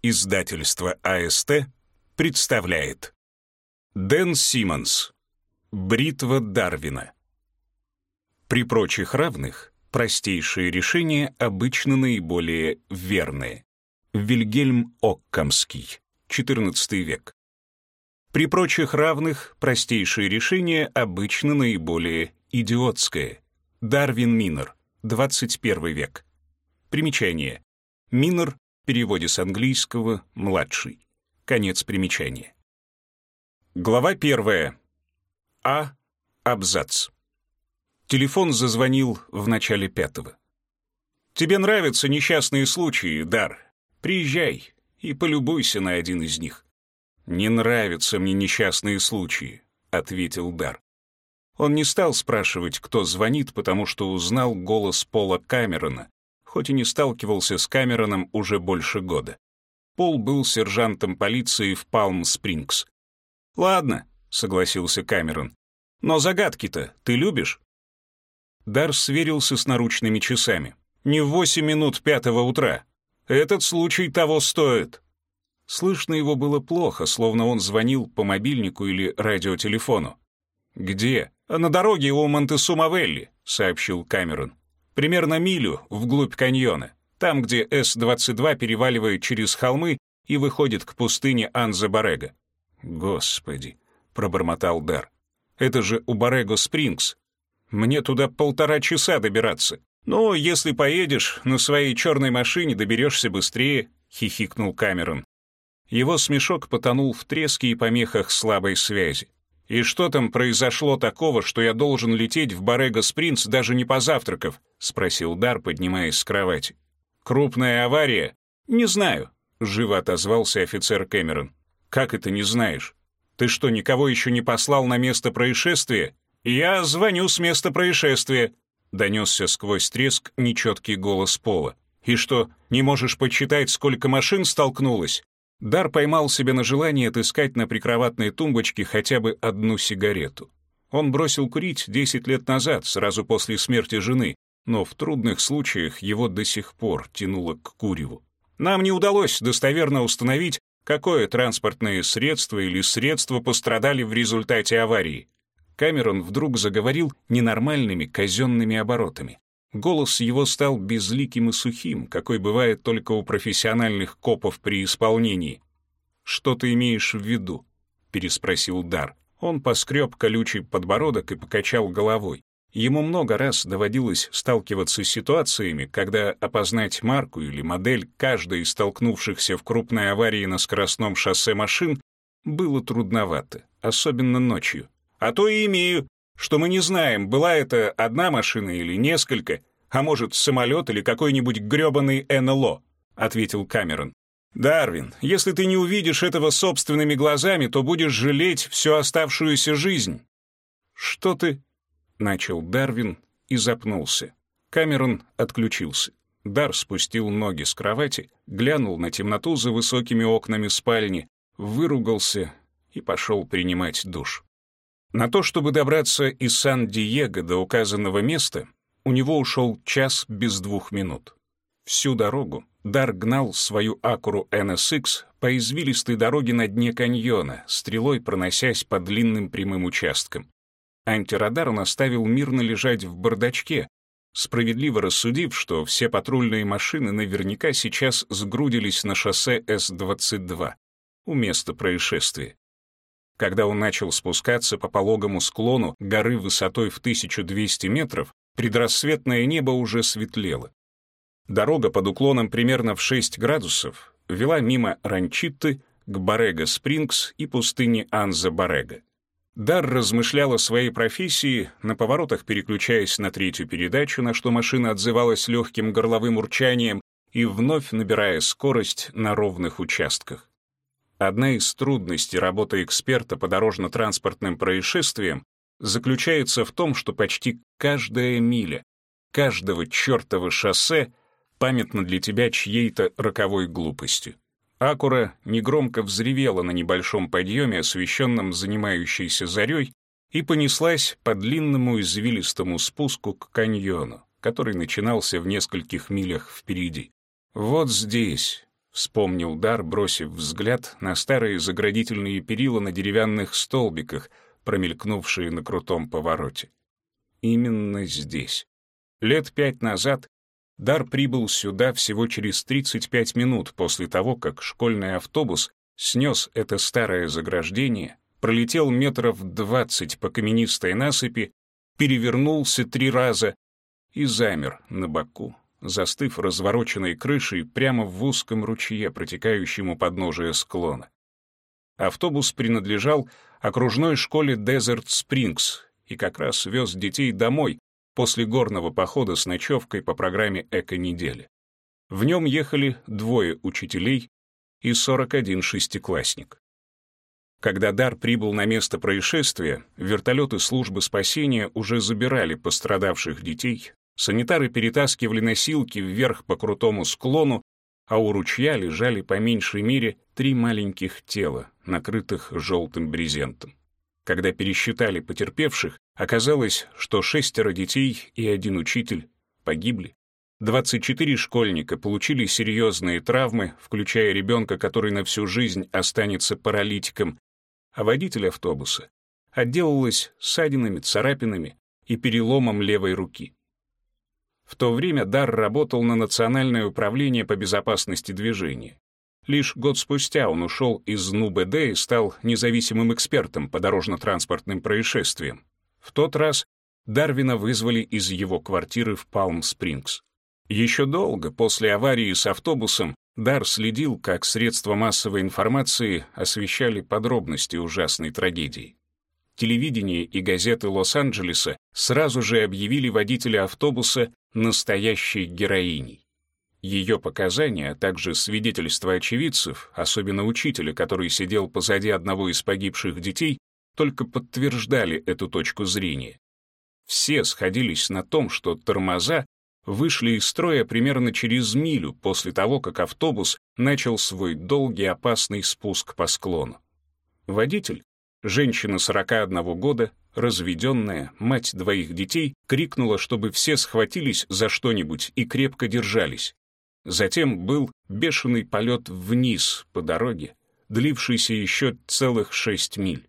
Издательство АСТ представляет Дэн Симмонс Бритва Дарвина При прочих равных простейшие решения обычно наиболее верные. Вильгельм Оккамский, XIV век. При прочих равных простейшие решения обычно наиболее идиотское. Дарвин Минер, 21 век. Примечание. Минер переводе с английского «младший». Конец примечания. Глава первая. А. Абзац. Телефон зазвонил в начале пятого. «Тебе нравятся несчастные случаи, Дар? Приезжай и полюбуйся на один из них». «Не нравятся мне несчастные случаи», — ответил Дар. Он не стал спрашивать, кто звонит, потому что узнал голос Пола Камерона, хоть и не сталкивался с Камероном уже больше года. Пол был сержантом полиции в Палм-Спрингс. «Ладно», — согласился Камерон. «Но загадки-то ты любишь?» Дар сверился с наручными часами. «Не в восемь минут пятого утра. Этот случай того стоит». Слышно его было плохо, словно он звонил по мобильнику или радиотелефону. «Где?» «На дороге у Монтесумавелли», — сообщил Камерон примерно милю вглубь каньона, там, где С-22 переваливает через холмы и выходит к пустыне Анза-Барега. «Господи!» — пробормотал Дар. «Это же у Барего-Спрингс. Мне туда полтора часа добираться. Ну, если поедешь, на своей черной машине доберешься быстрее», — хихикнул Камерон. Его смешок потонул в треске и помехах слабой связи. «И что там произошло такого, что я должен лететь в Барего-Спрингс, даже не позавтракав?» — спросил Дар, поднимаясь с кровати. «Крупная авария?» «Не знаю», — живо отозвался офицер Кэмерон. «Как это не знаешь? Ты что, никого еще не послал на место происшествия?» «Я звоню с места происшествия», — донесся сквозь треск нечеткий голос Пола. «И что, не можешь подсчитать, сколько машин столкнулось?» Дар поймал себя на желании отыскать на прикроватной тумбочке хотя бы одну сигарету. Он бросил курить 10 лет назад, сразу после смерти жены, но в трудных случаях его до сих пор тянуло к куреву. Нам не удалось достоверно установить, какое транспортное средство или средства пострадали в результате аварии. Камерон вдруг заговорил ненормальными казенными оборотами. Голос его стал безликим и сухим, какой бывает только у профессиональных копов при исполнении. «Что ты имеешь в виду?» — переспросил Дар. Он поскреб колючий подбородок и покачал головой. Ему много раз доводилось сталкиваться с ситуациями, когда опознать марку или модель каждой из столкнувшихся в крупной аварии на скоростном шоссе машин было трудновато, особенно ночью. «А то и имею что мы не знаем, была это одна машина или несколько, а может, самолет или какой-нибудь грёбаный НЛО», — ответил Камерон. «Дарвин, если ты не увидишь этого собственными глазами, то будешь жалеть всю оставшуюся жизнь». «Что ты?» — начал Дарвин и запнулся. Камерон отключился. Дар спустил ноги с кровати, глянул на темноту за высокими окнами спальни, выругался и пошел принимать душ. На то, чтобы добраться из Сан-Диего до указанного места, у него ушел час без двух минут. Всю дорогу Дар гнал свою Акуру NSX по извилистой дороге на дне каньона, стрелой проносясь по длинным прямым участкам. Антирадар он оставил мирно лежать в бардачке, справедливо рассудив, что все патрульные машины наверняка сейчас сгрудились на шоссе С-22 у места происшествия. Когда он начал спускаться по пологому склону горы высотой в 1200 метров, предрассветное небо уже светлело. Дорога под уклоном примерно в 6 градусов вела мимо Ранчитты к Барега-Спрингс и пустыне Анза-Барега. Дар размышлял о своей профессии, на поворотах переключаясь на третью передачу, на что машина отзывалась легким горловым урчанием и вновь набирая скорость на ровных участках. Одна из трудностей работы эксперта по дорожно-транспортным происшествиям заключается в том, что почти каждая миля, каждого чертова шоссе памятна для тебя чьей-то роковой глупостью. Акура негромко взревела на небольшом подъеме, освещенном занимающейся зарей, и понеслась по длинному извилистому спуску к каньону, который начинался в нескольких милях впереди. Вот здесь, вспомнил Дар, бросив взгляд на старые заградительные перила на деревянных столбиках, промелькнувшие на крутом повороте. Именно здесь. Лет пять назад Дар прибыл сюда всего через 35 минут после того, как школьный автобус снес это старое заграждение, пролетел метров 20 по каменистой насыпи, перевернулся три раза и замер на боку, застыв развороченной крышей прямо в узком ручье, протекающем у подножия склона. Автобус принадлежал окружной школе Desert Springs и как раз вез детей домой после горного похода с ночевкой по программе «Эко-недели». В нем ехали двое учителей и 41 шестиклассник. Когда Дар прибыл на место происшествия, вертолеты службы спасения уже забирали пострадавших детей, санитары перетаскивали носилки вверх по крутому склону, а у ручья лежали по меньшей мере три маленьких тела, накрытых желтым брезентом. Когда пересчитали потерпевших, оказалось, что шестеро детей и один учитель погибли. 24 школьника получили серьезные травмы, включая ребенка, который на всю жизнь останется паралитиком, а водитель автобуса отделалась ссадинами, царапинами и переломом левой руки. В то время Дар работал на Национальное управление по безопасности движения. Лишь год спустя он ушел из НУБД и стал независимым экспертом по дорожно-транспортным происшествиям. В тот раз Дарвина вызвали из его квартиры в Палм-Спрингс. Еще долго после аварии с автобусом Дар следил, как средства массовой информации освещали подробности ужасной трагедии. Телевидение и газеты Лос-Анджелеса сразу же объявили водителя автобуса настоящей героиней. Ее показания, а также свидетельства очевидцев, особенно учителя, который сидел позади одного из погибших детей, только подтверждали эту точку зрения. Все сходились на том, что тормоза вышли из строя примерно через милю после того, как автобус начал свой долгий опасный спуск по склону. Водитель, женщина 41 года, разведенная, мать двоих детей, крикнула, чтобы все схватились за что-нибудь и крепко держались. Затем был бешеный полет вниз по дороге, длившийся еще целых шесть миль.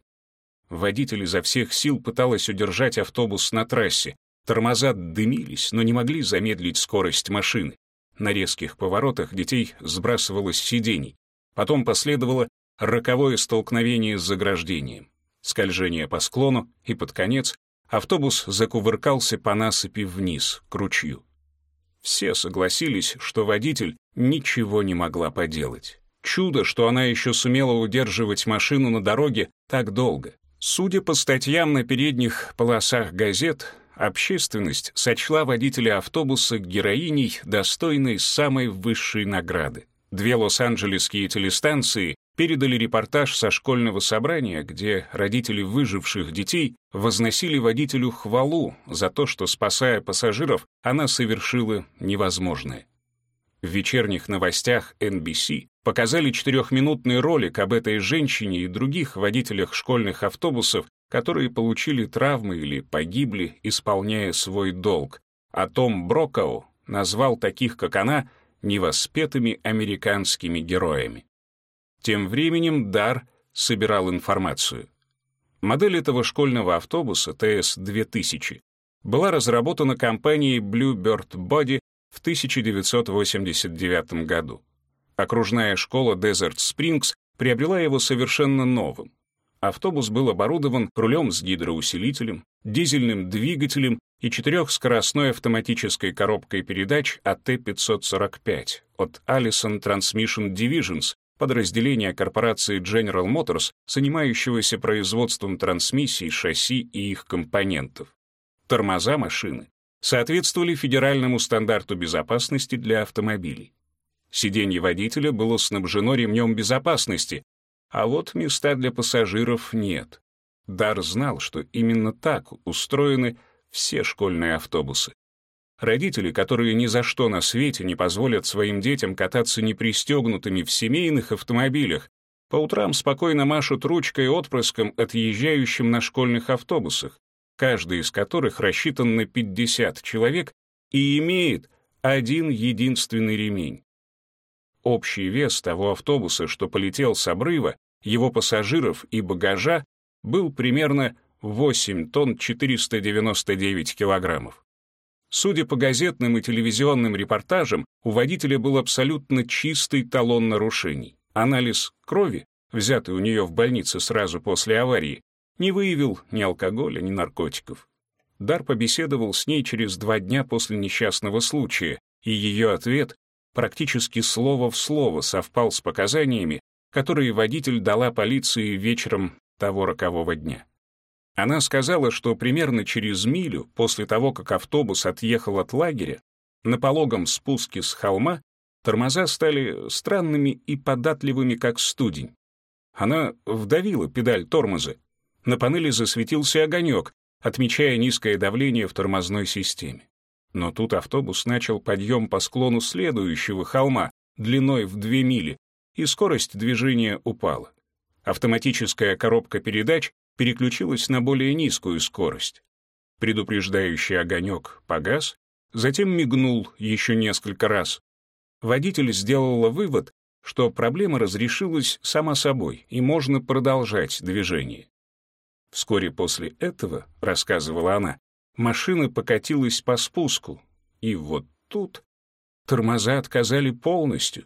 Водитель изо всех сил пыталась удержать автобус на трассе, Тормоза дымились, но не могли замедлить скорость машины. На резких поворотах детей сбрасывало с сидений. Потом последовало роковое столкновение с заграждением. Скольжение по склону, и под конец автобус закувыркался по насыпи вниз, к ручью. Все согласились, что водитель ничего не могла поделать. Чудо, что она еще сумела удерживать машину на дороге так долго. Судя по статьям на передних полосах газет, общественность сочла водителя автобуса героиней, достойной самой высшей награды. Две лос-анджелесские телестанции передали репортаж со школьного собрания, где родители выживших детей возносили водителю хвалу за то, что, спасая пассажиров, она совершила невозможное. В вечерних новостях NBC показали четырехминутный ролик об этой женщине и других водителях школьных автобусов, которые получили травмы или погибли, исполняя свой долг. А Том Брокоу назвал таких, как она, невоспетыми американскими героями. Тем временем Дар собирал информацию. Модель этого школьного автобуса ТС-2000 была разработана компанией Bluebird Body в 1989 году. Окружная школа Desert Springs приобрела его совершенно новым. Автобус был оборудован рулем с гидроусилителем, дизельным двигателем и четырехскоростной автоматической коробкой передач АТ-545 от Allison Transmission Divisions, подразделения корпорации General Motors, занимающегося производством трансмиссий, шасси и их компонентов. Тормоза машины соответствовали федеральному стандарту безопасности для автомобилей. Сиденье водителя было снабжено ремнем безопасности, а вот места для пассажиров нет. Дар знал, что именно так устроены все школьные автобусы. Родители, которые ни за что на свете не позволят своим детям кататься непристегнутыми в семейных автомобилях, по утрам спокойно машут ручкой отпрыском, отъезжающим на школьных автобусах, каждый из которых рассчитан на 50 человек и имеет один единственный ремень. Общий вес того автобуса, что полетел с обрыва, его пассажиров и багажа был примерно 8 тонн 499 килограммов. Судя по газетным и телевизионным репортажам, у водителя был абсолютно чистый талон нарушений. Анализ крови, взятый у нее в больнице сразу после аварии, не выявил ни алкоголя, ни наркотиков. Дар побеседовал с ней через два дня после несчастного случая, и ее ответ практически слово в слово совпал с показаниями, которые водитель дала полиции вечером того рокового дня. Она сказала, что примерно через милю после того, как автобус отъехал от лагеря, на пологом спуске с холма тормоза стали странными и податливыми, как студень. Она вдавила педаль тормоза. На панели засветился огонек, отмечая низкое давление в тормозной системе. Но тут автобус начал подъем по склону следующего холма длиной в две мили, и скорость движения упала. Автоматическая коробка передач переключилась на более низкую скорость. Предупреждающий огонек погас, затем мигнул еще несколько раз. Водитель сделал вывод, что проблема разрешилась сама собой, и можно продолжать движение. Вскоре после этого, рассказывала она, машина покатилась по спуску, и вот тут тормоза отказали полностью.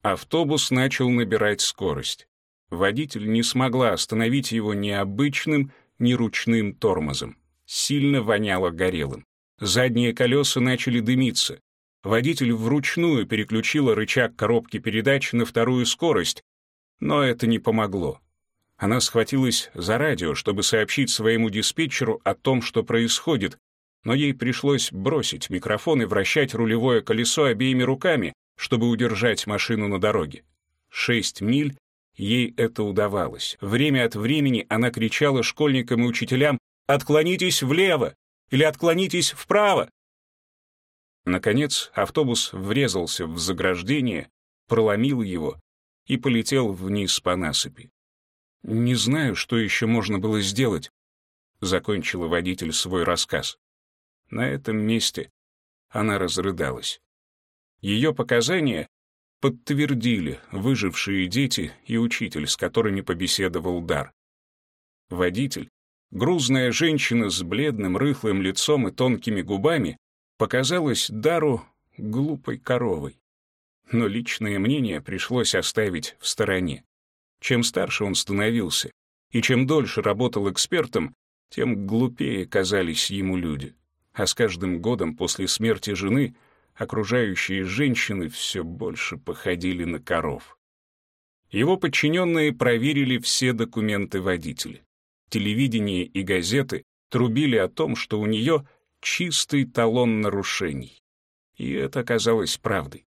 Автобус начал набирать скорость. Водитель не смогла остановить его ни обычным, ни ручным тормозом. Сильно воняло горелым. Задние колеса начали дымиться. Водитель вручную переключила рычаг коробки передач на вторую скорость, но это не помогло. Она схватилась за радио, чтобы сообщить своему диспетчеру о том, что происходит, но ей пришлось бросить микрофон и вращать рулевое колесо обеими руками, чтобы удержать машину на дороге. Шесть миль Ей это удавалось. Время от времени она кричала школьникам и учителям «Отклонитесь влево!» или «Отклонитесь вправо!». Наконец автобус врезался в заграждение, проломил его и полетел вниз по насыпи. «Не знаю, что еще можно было сделать», — закончила водитель свой рассказ. На этом месте она разрыдалась. Ее показания подтвердили выжившие дети и учитель, с которыми побеседовал Дар. Водитель, грузная женщина с бледным рыхлым лицом и тонкими губами, показалась Дару глупой коровой. Но личное мнение пришлось оставить в стороне. Чем старше он становился, и чем дольше работал экспертом, тем глупее казались ему люди. А с каждым годом после смерти жены окружающие женщины все больше походили на коров. Его подчиненные проверили все документы водителя. Телевидение и газеты трубили о том, что у нее чистый талон нарушений. И это оказалось правдой.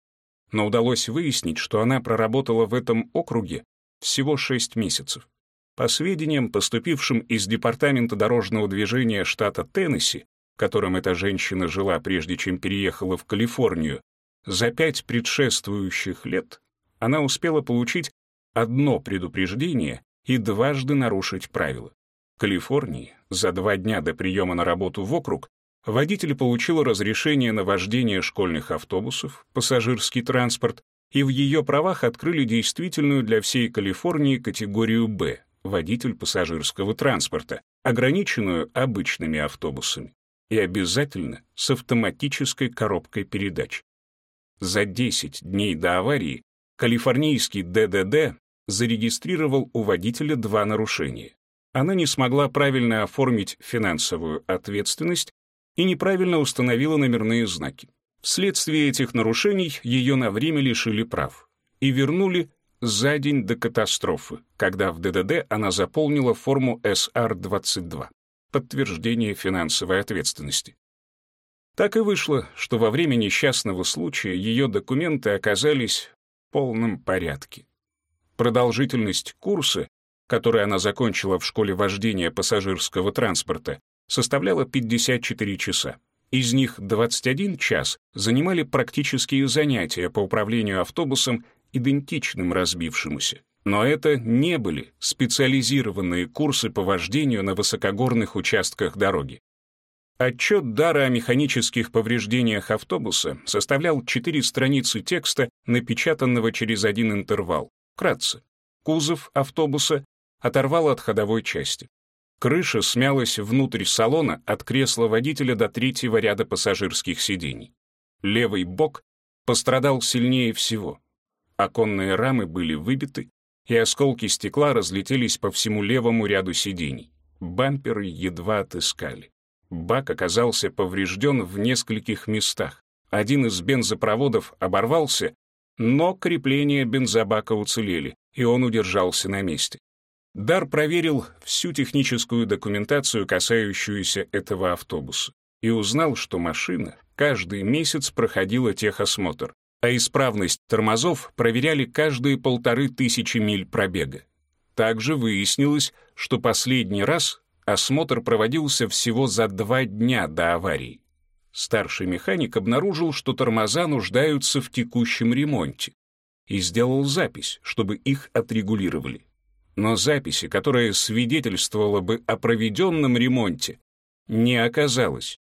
Но удалось выяснить, что она проработала в этом округе всего 6 месяцев. По сведениям, поступившим из Департамента дорожного движения штата Теннесси, котором эта женщина жила, прежде чем переехала в Калифорнию, за пять предшествующих лет она успела получить одно предупреждение и дважды нарушить правила. В Калифорнии за два дня до приема на работу в округ водитель получил разрешение на вождение школьных автобусов, пассажирский транспорт, и в ее правах открыли действительную для всей Калифорнии категорию «Б» — водитель пассажирского транспорта, ограниченную обычными автобусами и обязательно с автоматической коробкой передач. За 10 дней до аварии калифорнийский ДДД зарегистрировал у водителя два нарушения. Она не смогла правильно оформить финансовую ответственность и неправильно установила номерные знаки. Вследствие этих нарушений ее на время лишили прав и вернули за день до катастрофы, когда в ДДД она заполнила форму СР-22 подтверждение финансовой ответственности. Так и вышло, что во время несчастного случая ее документы оказались в полном порядке. Продолжительность курса, который она закончила в школе вождения пассажирского транспорта, составляла 54 часа. Из них 21 час занимали практические занятия по управлению автобусом, идентичным разбившемуся. Но это не были специализированные курсы по вождению на высокогорных участках дороги. Отчет Дара о механических повреждениях автобуса составлял четыре страницы текста, напечатанного через один интервал. Кратце. Кузов автобуса оторвал от ходовой части. Крыша смялась внутрь салона от кресла водителя до третьего ряда пассажирских сидений. Левый бок пострадал сильнее всего. Оконные рамы были выбиты, и осколки стекла разлетелись по всему левому ряду сидений. Бамперы едва отыскали. Бак оказался поврежден в нескольких местах. Один из бензопроводов оборвался, но крепления бензобака уцелели, и он удержался на месте. Дар проверил всю техническую документацию, касающуюся этого автобуса, и узнал, что машина каждый месяц проходила техосмотр, а исправность тормозов проверяли каждые полторы тысячи миль пробега. Также выяснилось, что последний раз осмотр проводился всего за два дня до аварии. Старший механик обнаружил, что тормоза нуждаются в текущем ремонте, и сделал запись, чтобы их отрегулировали но записи, которая свидетельствовала бы о проведенном ремонте, не оказалось.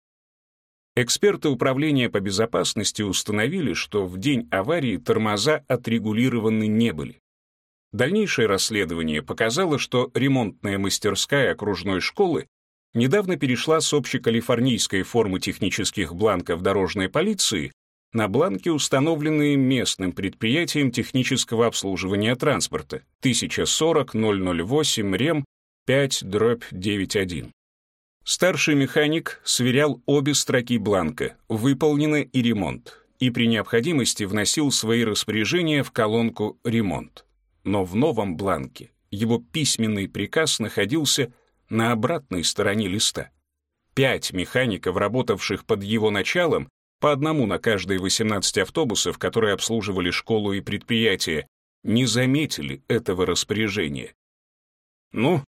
Эксперты управления по безопасности установили, что в день аварии тормоза отрегулированы не были. Дальнейшее расследование показало, что ремонтная мастерская окружной школы недавно перешла с общекалифорнийской формы технических бланков дорожной полиции на бланке, установленные местным предприятием технического обслуживания транспорта 1040-008 РЕМ 5-91. Старший механик сверял обе строки бланка «Выполнено» и «Ремонт» и при необходимости вносил свои распоряжения в колонку «Ремонт». Но в новом бланке его письменный приказ находился на обратной стороне листа. Пять механиков, работавших под его началом, по одному на каждые 18 автобусов, которые обслуживали школу и предприятие, не заметили этого распоряжения. «Ну,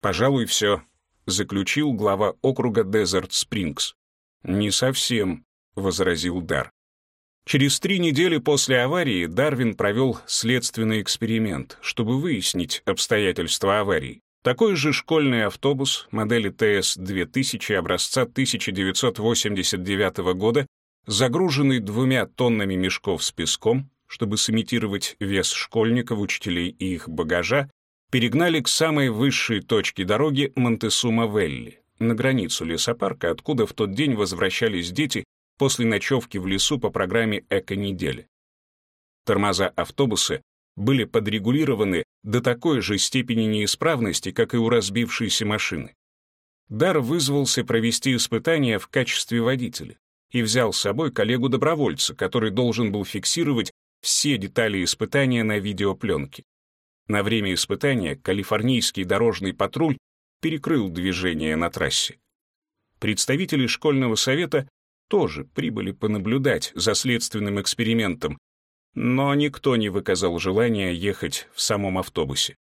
пожалуй, все», — заключил глава округа Дезерт Спрингс. «Не совсем», — возразил Дар. Через три недели после аварии Дарвин провел следственный эксперимент, чтобы выяснить обстоятельства аварии. Такой же школьный автобус модели ТС-2000 образца 1989 года загруженный двумя тоннами мешков с песком, чтобы сымитировать вес школьников, учителей и их багажа, перегнали к самой высшей точке дороги Монтесума-Велли, на границу лесопарка, откуда в тот день возвращались дети после ночевки в лесу по программе «Эко-неделя». Тормоза автобуса были подрегулированы до такой же степени неисправности, как и у разбившейся машины. Дар вызвался провести испытания в качестве водителя и взял с собой коллегу-добровольца, который должен был фиксировать все детали испытания на видеопленке. На время испытания калифорнийский дорожный патруль перекрыл движение на трассе. Представители школьного совета тоже прибыли понаблюдать за следственным экспериментом, но никто не выказал желания ехать в самом автобусе.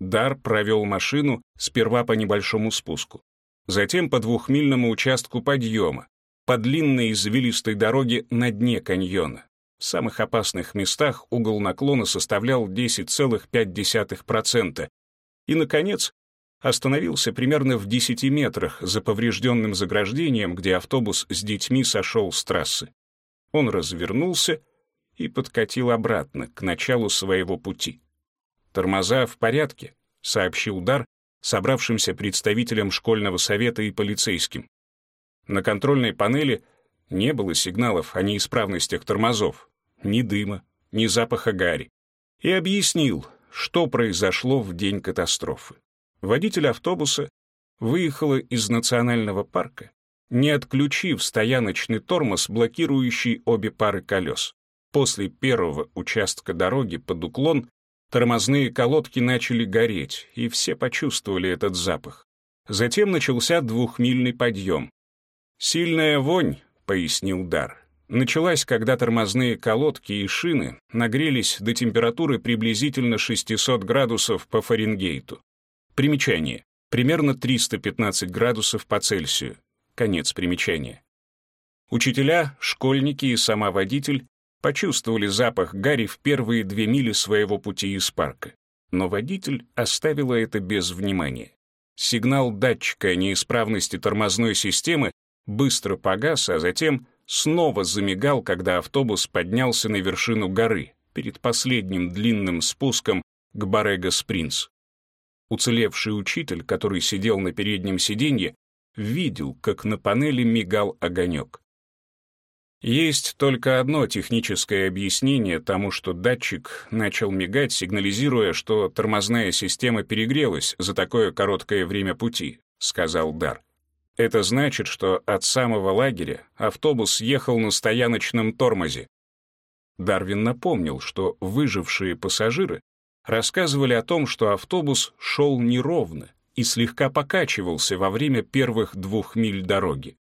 Дар провел машину сперва по небольшому спуску, затем по двухмильному участку подъема, по длинной извилистой дороге на дне каньона. В самых опасных местах угол наклона составлял 10,5%. И, наконец, остановился примерно в 10 метрах за поврежденным заграждением, где автобус с детьми сошел с трассы. Он развернулся и подкатил обратно, к началу своего пути. «Тормоза в порядке», — сообщил Дар собравшимся представителям школьного совета и полицейским. На контрольной панели не было сигналов о неисправностях тормозов, ни дыма, ни запаха гари. И объяснил, что произошло в день катастрофы. Водитель автобуса выехала из национального парка, не отключив стояночный тормоз, блокирующий обе пары колес. После первого участка дороги под уклон тормозные колодки начали гореть, и все почувствовали этот запах. Затем начался двухмильный подъем, «Сильная вонь», — пояснил Дар, началась, когда тормозные колодки и шины нагрелись до температуры приблизительно 600 градусов по Фаренгейту. Примечание. Примерно 315 градусов по Цельсию. Конец примечания. Учителя, школьники и сама водитель почувствовали запах гари в первые две мили своего пути из парка. Но водитель оставила это без внимания. Сигнал датчика неисправности тормозной системы быстро погас, а затем снова замигал, когда автобус поднялся на вершину горы перед последним длинным спуском к Барега-Спринц. Уцелевший учитель, который сидел на переднем сиденье, видел, как на панели мигал огонек. Есть только одно техническое объяснение тому, что датчик начал мигать, сигнализируя, что тормозная система перегрелась за такое короткое время пути, сказал Дар. Это значит, что от самого лагеря автобус ехал на стояночном тормозе. Дарвин напомнил, что выжившие пассажиры рассказывали о том, что автобус шел неровно и слегка покачивался во время первых двух миль дороги.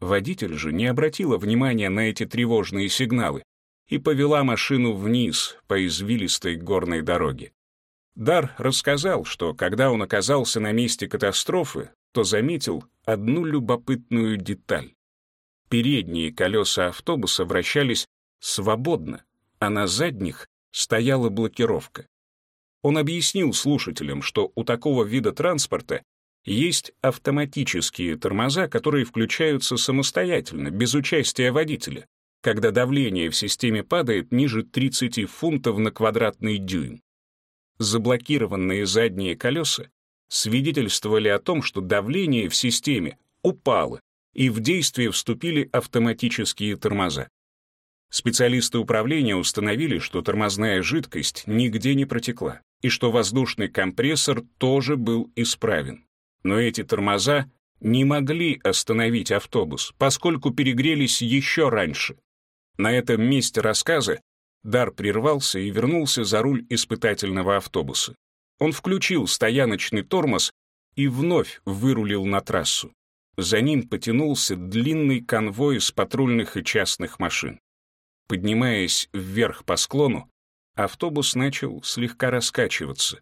Водитель же не обратила внимания на эти тревожные сигналы и повела машину вниз по извилистой горной дороге. Дар рассказал, что когда он оказался на месте катастрофы, то заметил одну любопытную деталь. Передние колеса автобуса вращались свободно, а на задних стояла блокировка. Он объяснил слушателям, что у такого вида транспорта есть автоматические тормоза, которые включаются самостоятельно, без участия водителя, когда давление в системе падает ниже 30 фунтов на квадратный дюйм. Заблокированные задние колеса свидетельствовали о том, что давление в системе упало, и в действие вступили автоматические тормоза. Специалисты управления установили, что тормозная жидкость нигде не протекла, и что воздушный компрессор тоже был исправен. Но эти тормоза не могли остановить автобус, поскольку перегрелись еще раньше. На этом месте рассказа Дар прервался и вернулся за руль испытательного автобуса. Он включил стояночный тормоз и вновь вырулил на трассу. За ним потянулся длинный конвой из патрульных и частных машин. Поднимаясь вверх по склону, автобус начал слегка раскачиваться,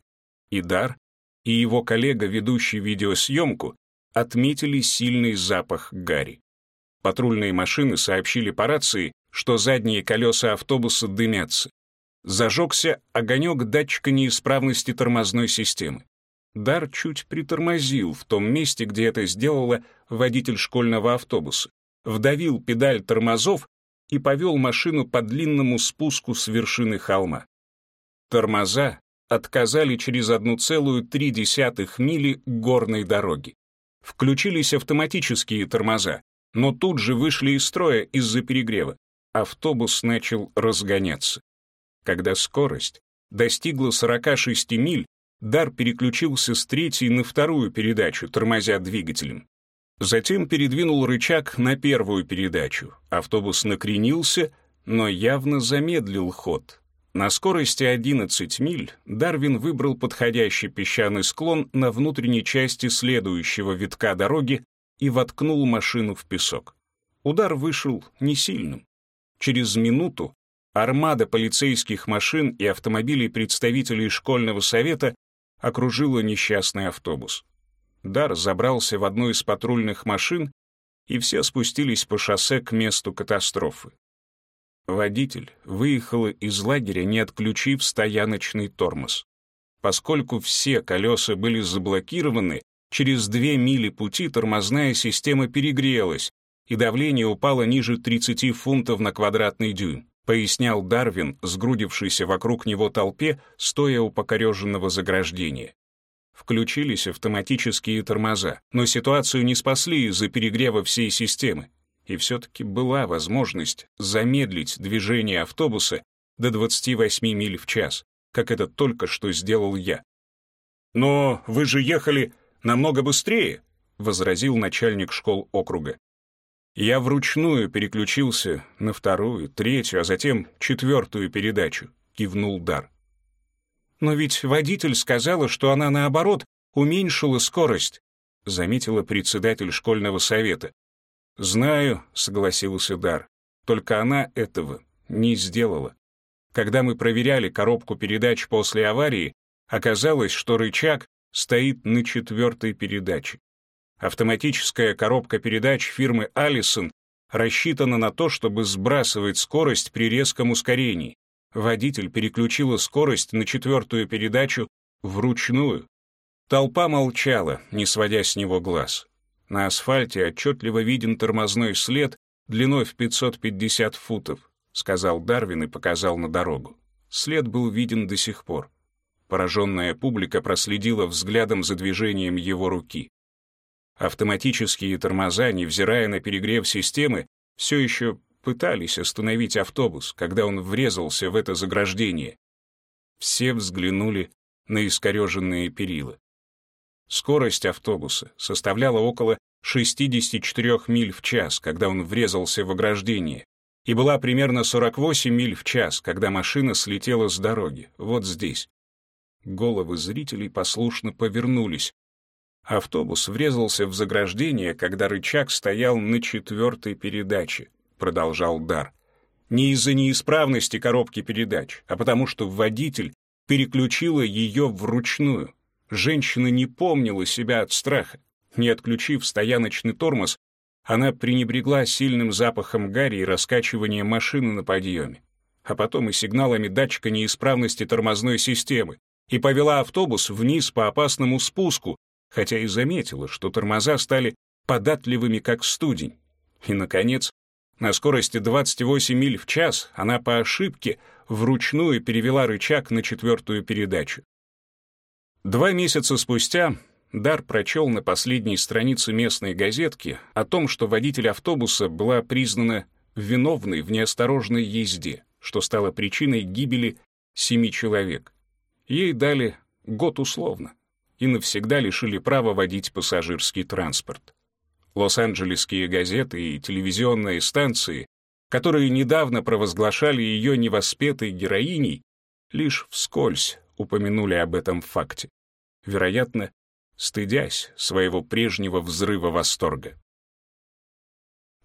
и Дар и его коллега, ведущий видеосъемку, отметили сильный запах гари. Патрульные машины сообщили по рации, что задние колеса автобуса дымятся. Зажегся огонек датчика неисправности тормозной системы. Дар чуть притормозил в том месте, где это сделала водитель школьного автобуса, вдавил педаль тормозов и повел машину по длинному спуску с вершины холма. Тормоза отказали через 1,3 мили горной дороги. Включились автоматические тормоза, но тут же вышли из строя из-за перегрева. Автобус начал разгоняться. Когда скорость достигла 46 миль, Дар переключился с третьей на вторую передачу, тормозя двигателем. Затем передвинул рычаг на первую передачу. Автобус накренился, но явно замедлил ход, на скорости 11 миль Дарвин выбрал подходящий песчаный склон на внутренней части следующего витка дороги и воткнул машину в песок. Удар вышел не сильным. Через минуту армада полицейских машин и автомобилей представителей школьного совета окружила несчастный автобус. Дар забрался в одну из патрульных машин, и все спустились по шоссе к месту катастрофы. Водитель выехал из лагеря, не отключив стояночный тормоз. Поскольку все колеса были заблокированы, через две мили пути тормозная система перегрелась, и давление упало ниже 30 фунтов на квадратный дюйм, пояснял Дарвин, сгрудившийся вокруг него толпе, стоя у покореженного заграждения. Включились автоматические тормоза, но ситуацию не спасли из-за перегрева всей системы и все-таки была возможность замедлить движение автобуса до 28 миль в час, как это только что сделал я. «Но вы же ехали намного быстрее», — возразил начальник школ округа. Я вручную переключился на вторую, третью, а затем четвертую передачу, кивнул Дар. Но ведь водитель сказала, что она, наоборот, уменьшила скорость, заметила председатель школьного совета. «Знаю», — согласился Дар, — «только она этого не сделала. Когда мы проверяли коробку передач после аварии, оказалось, что рычаг стоит на четвертой передаче. Автоматическая коробка передач фирмы Allison рассчитана на то, чтобы сбрасывать скорость при резком ускорении. Водитель переключила скорость на четвертую передачу вручную. Толпа молчала, не сводя с него глаз. На асфальте отчетливо виден тормозной след длиной в 550 футов, сказал Дарвин и показал на дорогу. След был виден до сих пор. Пораженная публика проследила взглядом за движением его руки. Автоматические тормоза, невзирая на перегрев системы, все еще пытались остановить автобус, когда он врезался в это заграждение. Все взглянули на искореженные перила. Скорость автобуса составляла около 64 миль в час, когда он врезался в ограждение, и была примерно 48 миль в час, когда машина слетела с дороги, вот здесь. Головы зрителей послушно повернулись. Автобус врезался в заграждение, когда рычаг стоял на четвертой передаче, продолжал Дар. Не из-за неисправности коробки передач, а потому что водитель переключила ее вручную. Женщина не помнила себя от страха. Не отключив стояночный тормоз, она пренебрегла сильным запахом гари и раскачиванием машины на подъеме, а потом и сигналами датчика неисправности тормозной системы, и повела автобус вниз по опасному спуску, хотя и заметила, что тормоза стали податливыми, как студень. И, наконец, на скорости 28 миль в час она по ошибке вручную перевела рычаг на четвертую передачу. Два месяца спустя Дар прочел на последней странице местной газетки о том, что водитель автобуса была признана виновной в неосторожной езде, что стало причиной гибели семи человек. Ей дали год условно и навсегда лишили права водить пассажирский транспорт. Лос-Анджелесские газеты и телевизионные станции, которые недавно провозглашали ее невоспетой героиней, лишь вскользь упомянули об этом факте. Вероятно, стыдясь своего прежнего взрыва восторга.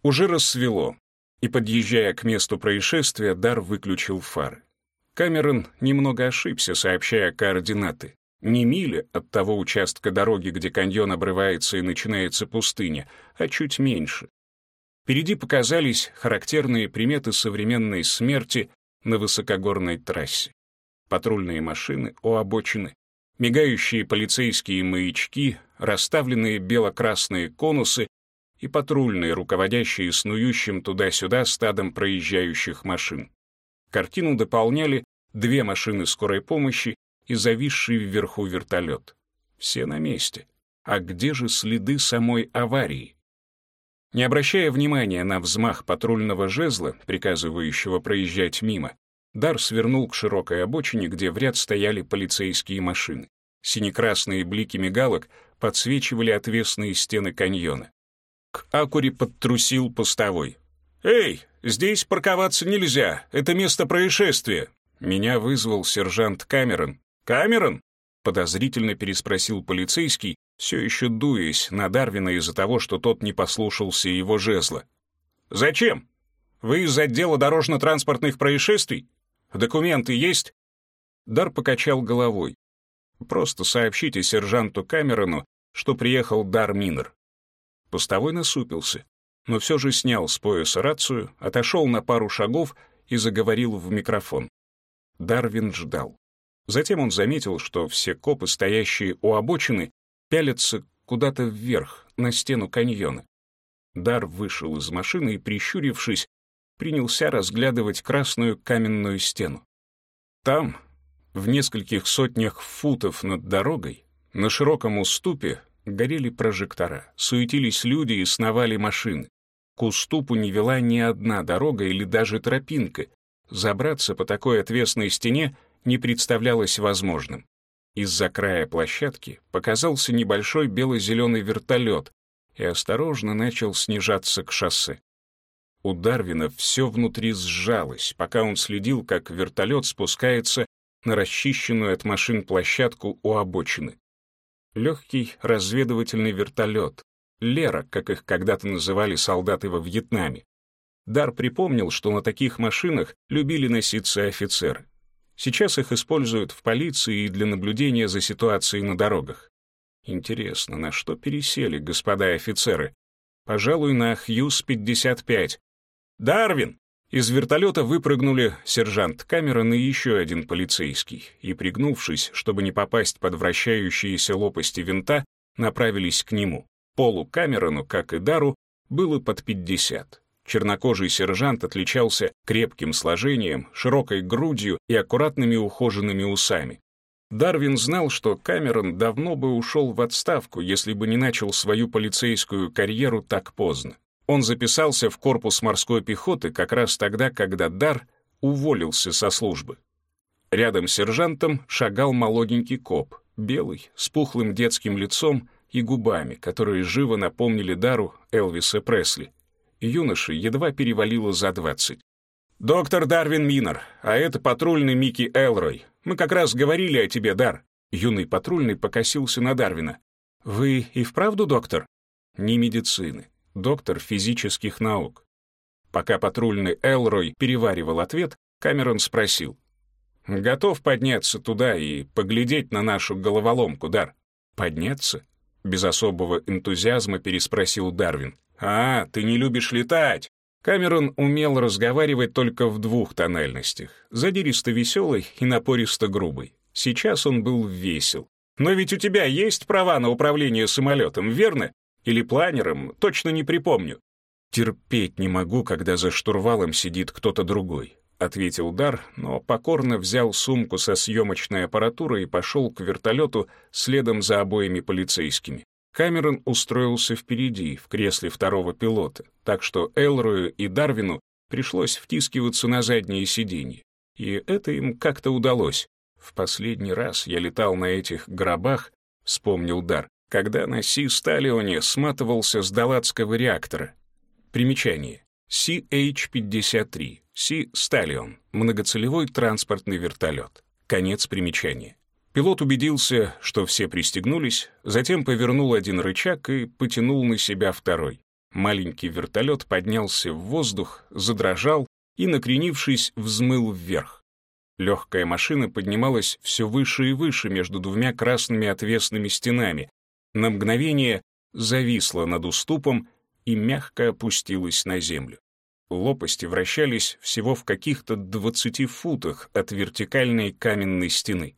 Уже рассвело, и, подъезжая к месту происшествия, Дар выключил фары. Камерон немного ошибся, сообщая координаты. Не мили от того участка дороги, где каньон обрывается и начинается пустыня, а чуть меньше. Впереди показались характерные приметы современной смерти на высокогорной трассе. Патрульные машины у обочины, мигающие полицейские маячки, расставленные бело-красные конусы и патрульные, руководящие снующим туда-сюда стадом проезжающих машин. Картину дополняли две машины скорой помощи и зависший вверху вертолет. Все на месте. А где же следы самой аварии? Не обращая внимания на взмах патрульного жезла, приказывающего проезжать мимо, Дар свернул к широкой обочине, где в ряд стояли полицейские машины. Синекрасные блики мигалок подсвечивали отвесные стены каньона. К Акуре подтрусил постовой. «Эй, здесь парковаться нельзя, это место происшествия!» Меня вызвал сержант Камерон. «Камерон?» — подозрительно переспросил полицейский, все еще дуясь на Дарвина из-за того, что тот не послушался его жезла. «Зачем? Вы из отдела дорожно-транспортных происшествий? Документы есть?» Дар покачал головой. «Просто сообщите сержанту Камерону, что приехал Дар Минер». Постовой насупился, но все же снял с пояса рацию, отошел на пару шагов и заговорил в микрофон. Дарвин ждал. Затем он заметил, что все копы, стоящие у обочины, пялятся куда-то вверх, на стену каньона. Дар вышел из машины и, прищурившись, принялся разглядывать красную каменную стену. Там, в нескольких сотнях футов над дорогой, на широком уступе горели прожектора, суетились люди и сновали машины. К уступу не вела ни одна дорога или даже тропинка. Забраться по такой отвесной стене не представлялось возможным. Из-за края площадки показался небольшой бело-зеленый вертолет и осторожно начал снижаться к шоссе. У Дарвина все внутри сжалось, пока он следил, как вертолет спускается на расчищенную от машин площадку у обочины. Легкий разведывательный вертолет, Лера, как их когда-то называли солдаты во Вьетнаме. Дар припомнил, что на таких машинах любили носиться офицеры. Сейчас их используют в полиции и для наблюдения за ситуацией на дорогах. Интересно, на что пересели господа офицеры? Пожалуй, на Хьюз-55, «Дарвин!» Из вертолета выпрыгнули сержант Камерон и еще один полицейский, и, пригнувшись, чтобы не попасть под вращающиеся лопасти винта, направились к нему. Полу Камерону, как и Дару, было под 50. Чернокожий сержант отличался крепким сложением, широкой грудью и аккуратными ухоженными усами. Дарвин знал, что Камерон давно бы ушел в отставку, если бы не начал свою полицейскую карьеру так поздно. Он записался в корпус морской пехоты как раз тогда, когда Дар уволился со службы. Рядом с сержантом шагал молоденький коп, белый, с пухлым детским лицом и губами, которые живо напомнили Дару Элвиса Пресли. Юноше едва перевалило за двадцать. «Доктор Дарвин Минер, а это патрульный Микки Элрой. Мы как раз говорили о тебе, Дар». Юный патрульный покосился на Дарвина. «Вы и вправду доктор?» «Не медицины. Доктор физических наук». Пока патрульный Элрой переваривал ответ, Камерон спросил. «Готов подняться туда и поглядеть на нашу головоломку, Дар?» «Подняться?» Без особого энтузиазма переспросил Дарвин. «А, ты не любишь летать!» Камерон умел разговаривать только в двух тональностях — задиристо-веселый и напористо-грубый. Сейчас он был весел. «Но ведь у тебя есть права на управление самолетом, верно? Или планером, точно не припомню». «Терпеть не могу, когда за штурвалом сидит кто-то другой», — ответил Дар, но покорно взял сумку со съемочной аппаратурой и пошел к вертолету следом за обоими полицейскими. Камерон устроился впереди, в кресле второго пилота, так что Элрою и Дарвину пришлось втискиваться на задние сиденья. И это им как-то удалось. В последний раз я летал на этих гробах, вспомнил Дар, когда на Си-Сталионе сматывался с далатского реактора. Примечание. CH-53. Си-Сталион. Многоцелевой транспортный вертолет. Конец примечания. Пилот убедился, что все пристегнулись, затем повернул один рычаг и потянул на себя второй. Маленький вертолет поднялся в воздух, задрожал и, накренившись, взмыл вверх. Легкая машина поднималась все выше и выше между двумя красными отвесными стенами, на мгновение зависла над уступом и мягко опустилась на землю. Лопасти вращались всего в каких-то двадцати футах от вертикальной каменной стены.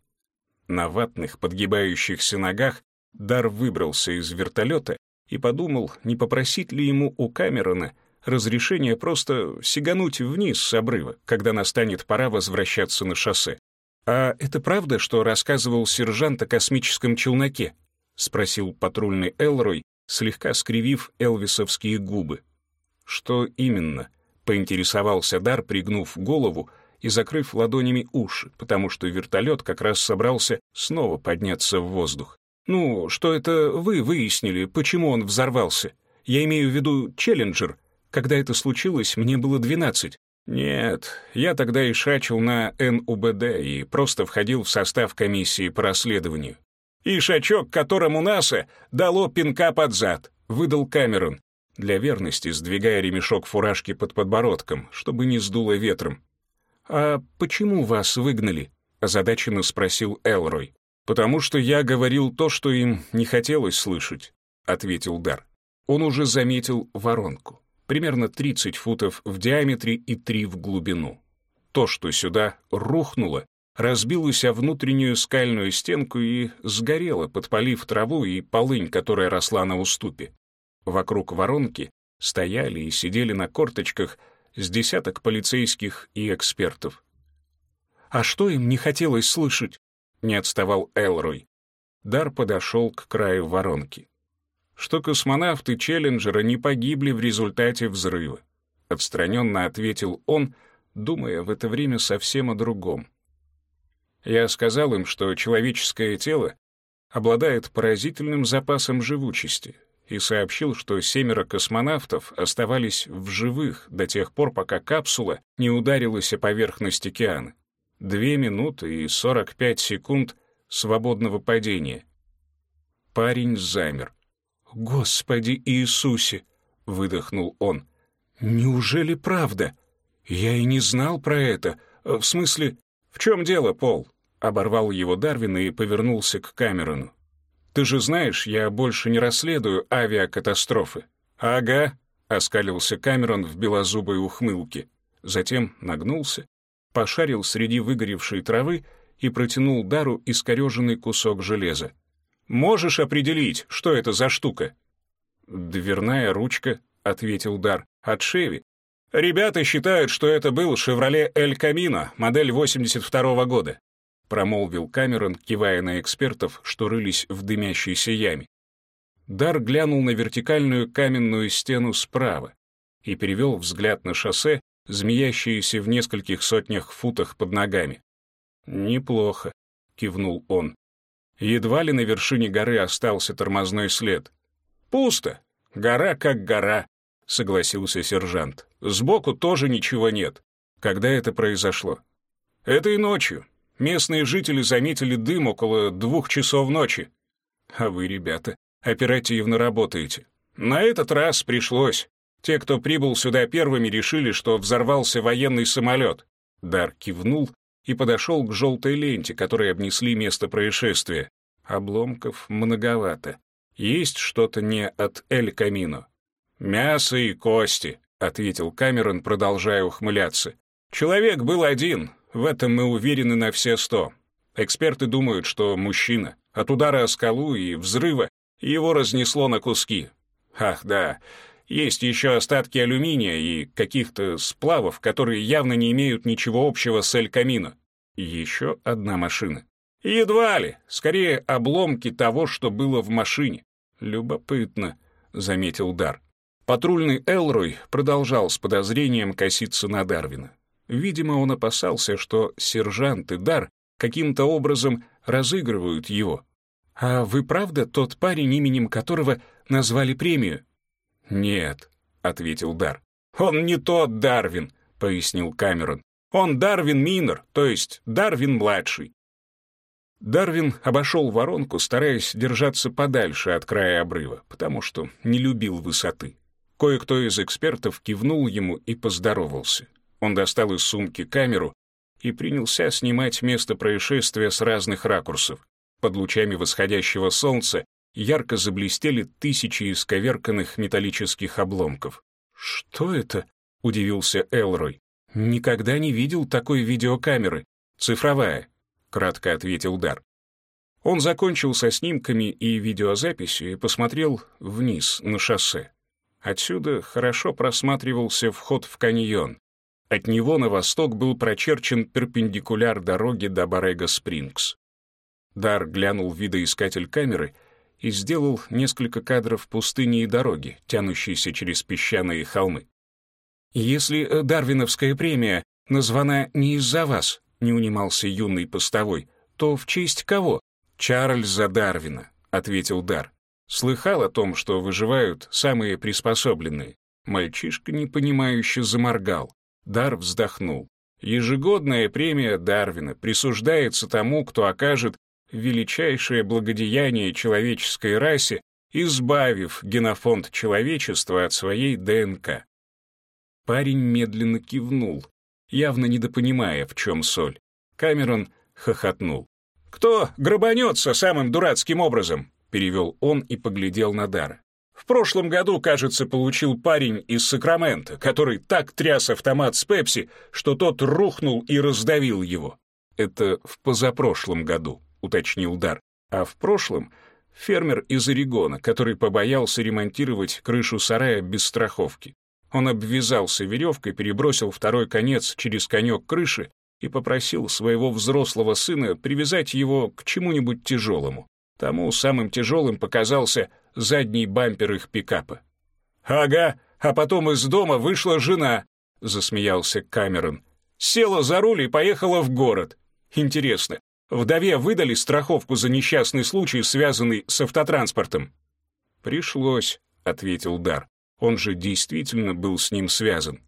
На ватных, подгибающихся ногах Дар выбрался из вертолета и подумал, не попросить ли ему у Камерона разрешения просто сигануть вниз с обрыва, когда настанет пора возвращаться на шоссе. «А это правда, что рассказывал сержант о космическом челноке?» — спросил патрульный Элрой, слегка скривив элвисовские губы. «Что именно?» — поинтересовался Дар, пригнув голову и закрыв ладонями уши, потому что вертолет как раз собрался снова подняться в воздух. «Ну, что это вы выяснили, почему он взорвался? Я имею в виду Челленджер. Когда это случилось, мне было двенадцать». «Нет, я тогда и шачил на НУБД и просто входил в состав комиссии по расследованию». «И шачок, которому НАСА дало пинка под зад», — выдал Камерон, для верности сдвигая ремешок фуражки под подбородком, чтобы не сдуло ветром. «А почему вас выгнали?» — озадаченно спросил Элрой. «Потому что я говорил то, что им не хотелось слышать», — ответил Дар. Он уже заметил воронку, примерно 30 футов в диаметре и 3 в глубину. То, что сюда рухнуло, разбилось о внутреннюю скальную стенку и сгорело, подпалив траву и полынь, которая росла на уступе. Вокруг воронки стояли и сидели на корточках с десяток полицейских и экспертов. «А что им не хотелось слышать?» — не отставал Элрой. Дар подошел к краю воронки. «Что космонавты Челленджера не погибли в результате взрыва», — отстраненно ответил он, думая в это время совсем о другом. Я сказал им, что человеческое тело обладает поразительным запасом живучести, и сообщил, что семеро космонавтов оставались в живых до тех пор, пока капсула не ударилась о поверхность океана. Две минуты и сорок пять секунд свободного падения. Парень замер. «Господи Иисусе!» — выдохнул он. «Неужели правда? Я и не знал про это. В смысле, в чем дело, Пол?» Оборвал его Дарвин и повернулся к Камерону. Ты же знаешь, я больше не расследую авиакатастрофы». «Ага», — оскалился Камерон в белозубой ухмылке. Затем нагнулся, пошарил среди выгоревшей травы и протянул Дару искореженный кусок железа. «Можешь определить, что это за штука?» «Дверная ручка», — ответил Дар, — «от Шеви». «Ребята считают, что это был «Шевроле Эль Камино», модель 82-го года», — промолвил Камерон, кивая на экспертов, что рылись в дымящейся яме. Дар глянул на вертикальную каменную стену справа и перевел взгляд на шоссе, змеящееся в нескольких сотнях футах под ногами. «Неплохо», — кивнул он. Едва ли на вершине горы остался тормозной след. «Пусто. Гора как гора», — согласился сержант. «Сбоку тоже ничего нет. Когда это произошло?» «Этой ночью. Местные жители заметили дым около двух часов ночи. А вы, ребята, оперативно работаете. На этот раз пришлось. Те, кто прибыл сюда первыми, решили, что взорвался военный самолет. Дар кивнул и подошел к желтой ленте, которой обнесли место происшествия. Обломков многовато. Есть что-то не от Эль Камино. «Мясо и кости», — ответил Камерон, продолжая ухмыляться. «Человек был один, в этом мы уверены на все сто. Эксперты думают, что мужчина. От удара о скалу и взрыва его разнесло на куски. Ах, да, есть еще остатки алюминия и каких-то сплавов, которые явно не имеют ничего общего с Эль-Камино. Еще одна машина. Едва ли, скорее обломки того, что было в машине. Любопытно, заметил Дар. Патрульный Элрой продолжал с подозрением коситься на Дарвина. Видимо, он опасался, что сержант и Дар каким-то образом разыгрывают его. «А вы правда тот парень, именем которого назвали премию?» «Нет», — ответил Дар. «Он не тот Дарвин», — пояснил Камерон. «Он Дарвин Минор, то есть Дарвин-младший». Дарвин обошел воронку, стараясь держаться подальше от края обрыва, потому что не любил высоты. Кое-кто из экспертов кивнул ему и поздоровался. Он достал из сумки камеру и принялся снимать место происшествия с разных ракурсов. Под лучами восходящего солнца ярко заблестели тысячи исковерканных металлических обломков. «Что это?» — удивился Элрой. «Никогда не видел такой видеокамеры. Цифровая», — кратко ответил Дар. Он закончил со снимками и видеозаписью и посмотрел вниз, на шоссе. Отсюда хорошо просматривался вход в каньон. От него на восток был прочерчен перпендикуляр дороги до Барега-Спрингс. Дар глянул видоискатель камеры — и сделал несколько кадров пустыни и дороги, тянущейся через песчаные холмы. «Если э, Дарвиновская премия названа не из-за вас», — не унимался юный постовой, «то в честь кого?» «Чарльза Дарвина», — ответил Дар. «Слыхал о том, что выживают самые приспособленные». Мальчишка непонимающе заморгал. Дар вздохнул. Ежегодная премия Дарвина присуждается тому, кто окажет величайшее благодеяние человеческой расе, избавив генофонд человечества от своей ДНК. Парень медленно кивнул, явно недопонимая, в чем соль. Камерон хохотнул. «Кто грабанется самым дурацким образом?» — перевел он и поглядел на Дара. «В прошлом году, кажется, получил парень из Сакрамента, который так тряс автомат с Пепси, что тот рухнул и раздавил его. Это в позапрошлом году», — уточнил Дар. А в прошлом — фермер из Орегона, который побоялся ремонтировать крышу сарая без страховки. Он обвязался веревкой, перебросил второй конец через конек крыши и попросил своего взрослого сына привязать его к чему-нибудь тяжелому. Тому самым тяжелым показался задний бампер их пикапа. «Ага, а потом из дома вышла жена», — засмеялся Камерон. «Села за руль и поехала в город. Интересно, Вдове выдали страховку за несчастный случай, связанный с автотранспортом. «Пришлось», — ответил Дар. Он же действительно был с ним связан.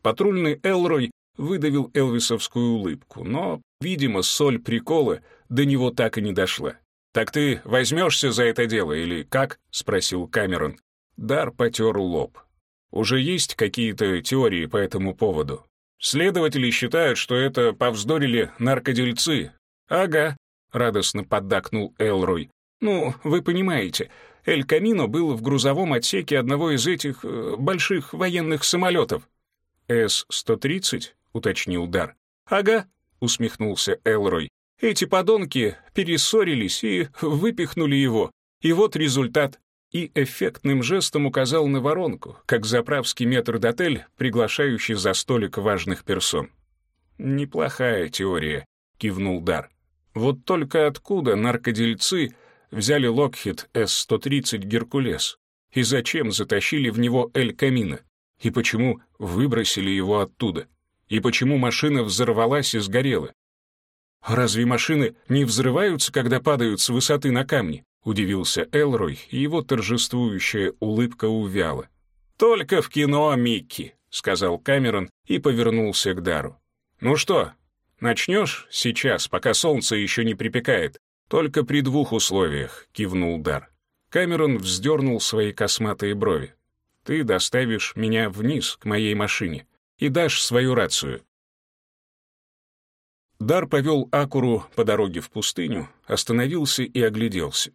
Патрульный Элрой выдавил Элвисовскую улыбку, но, видимо, соль прикола до него так и не дошла. «Так ты возьмешься за это дело или как?» — спросил Камерон. Дар потер лоб. «Уже есть какие-то теории по этому поводу?» Следователи считают, что это повздорили наркодельцы, «Ага», — радостно поддакнул Элрой. «Ну, вы понимаете, Эль Камино был в грузовом отсеке одного из этих э, больших военных самолетов». «С-130?» — уточнил Дар. «Ага», — усмехнулся Элрой. «Эти подонки перессорились и выпихнули его. И вот результат. и эффектным жестом указал на воронку, как заправский метрдотель, приглашающий за столик важных персон. «Неплохая теория», — кивнул Дар. «Вот только откуда наркодельцы взяли Локхит С-130 «Геркулес»? И зачем затащили в него Эль Камина? И почему выбросили его оттуда? И почему машина взорвалась и сгорела? «Разве машины не взрываются, когда падают с высоты на камни?» — удивился Элрой, и его торжествующая улыбка увяла. «Только в кино, Микки», — сказал Камерон и повернулся к Дару. «Ну что, начнешь сейчас, пока солнце еще не припекает? Только при двух условиях», — кивнул Дар. Камерон вздернул свои косматые брови. «Ты доставишь меня вниз, к моей машине, и дашь свою рацию. Дар повел Акуру по дороге в пустыню, остановился и огляделся.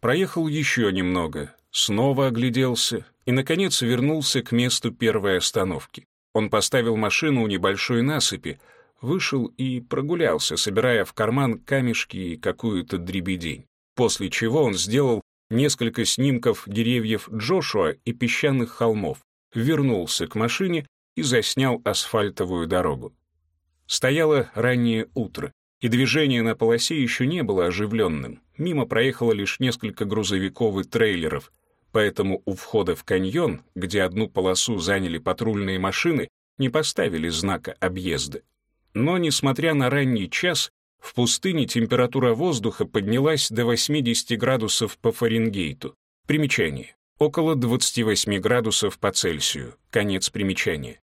Проехал еще немного, снова огляделся и, наконец, вернулся к месту первой остановки. Он поставил машину у небольшой насыпи, вышел и прогулялся, собирая в карман камешки и какую-то дребедень. После чего он сделал несколько снимков деревьев Джошуа и песчаных холмов, вернулся к машине и заснял асфальтовую дорогу. Стояло раннее утро, и движение на полосе еще не было оживленным. Мимо проехало лишь несколько грузовиков и трейлеров, поэтому у входа в каньон, где одну полосу заняли патрульные машины, не поставили знака объезда. Но, несмотря на ранний час, в пустыне температура воздуха поднялась до 80 градусов по Фаренгейту. Примечание. Около 28 градусов по Цельсию. Конец примечания.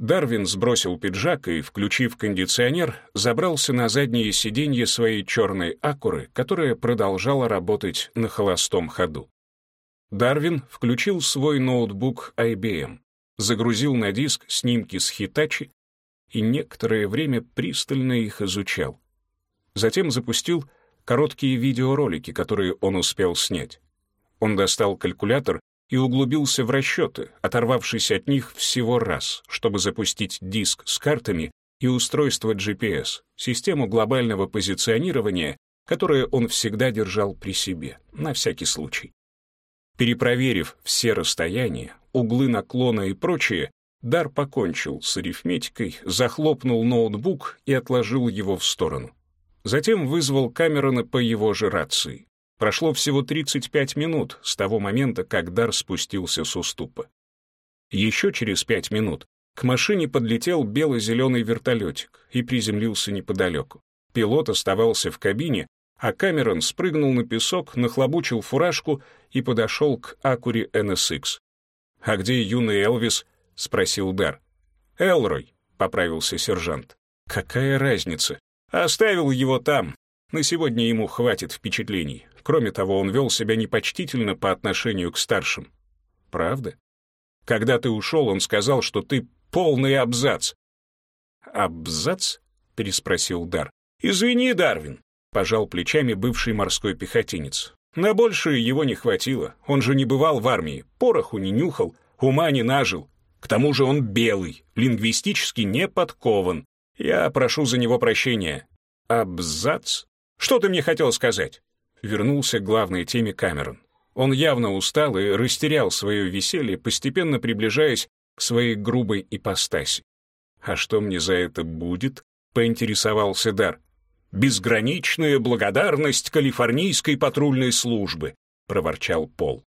Дарвин сбросил пиджак и, включив кондиционер, забрался на заднее сиденье своей черной акуры, которая продолжала работать на холостом ходу. Дарвин включил свой ноутбук IBM, загрузил на диск снимки с Хитачи и некоторое время пристально их изучал. Затем запустил короткие видеоролики, которые он успел снять. Он достал калькулятор и углубился в расчеты, оторвавшись от них всего раз, чтобы запустить диск с картами и устройство GPS, систему глобального позиционирования, которое он всегда держал при себе, на всякий случай. Перепроверив все расстояния, углы наклона и прочее, Дар покончил с арифметикой, захлопнул ноутбук и отложил его в сторону. Затем вызвал Камерона по его же рации. Прошло всего 35 минут с того момента, как Дар спустился с уступа. Еще через пять минут к машине подлетел бело-зеленый вертолетик и приземлился неподалеку. Пилот оставался в кабине, а Камерон спрыгнул на песок, нахлобучил фуражку и подошел к Акуре NSX. «А где юный Элвис?» — спросил Дар. «Элрой», — поправился сержант. «Какая разница? Оставил его там. На сегодня ему хватит впечатлений. Кроме того, он вел себя непочтительно по отношению к старшим. Правда? Когда ты ушел, он сказал, что ты полный абзац. «Абзац?» — переспросил Дар. «Извини, Дарвин», — пожал плечами бывший морской пехотинец. «На большее его не хватило. Он же не бывал в армии, пороху не нюхал, ума не нажил. К тому же он белый, лингвистически не подкован. Я прошу за него прощения». «Абзац? Что ты мне хотел сказать?» Вернулся к главной теме Камерон. Он явно устал и растерял свое веселье, постепенно приближаясь к своей грубой ипостаси. «А что мне за это будет?» — поинтересовался Дар. «Безграничная благодарность калифорнийской патрульной службы», — проворчал Пол.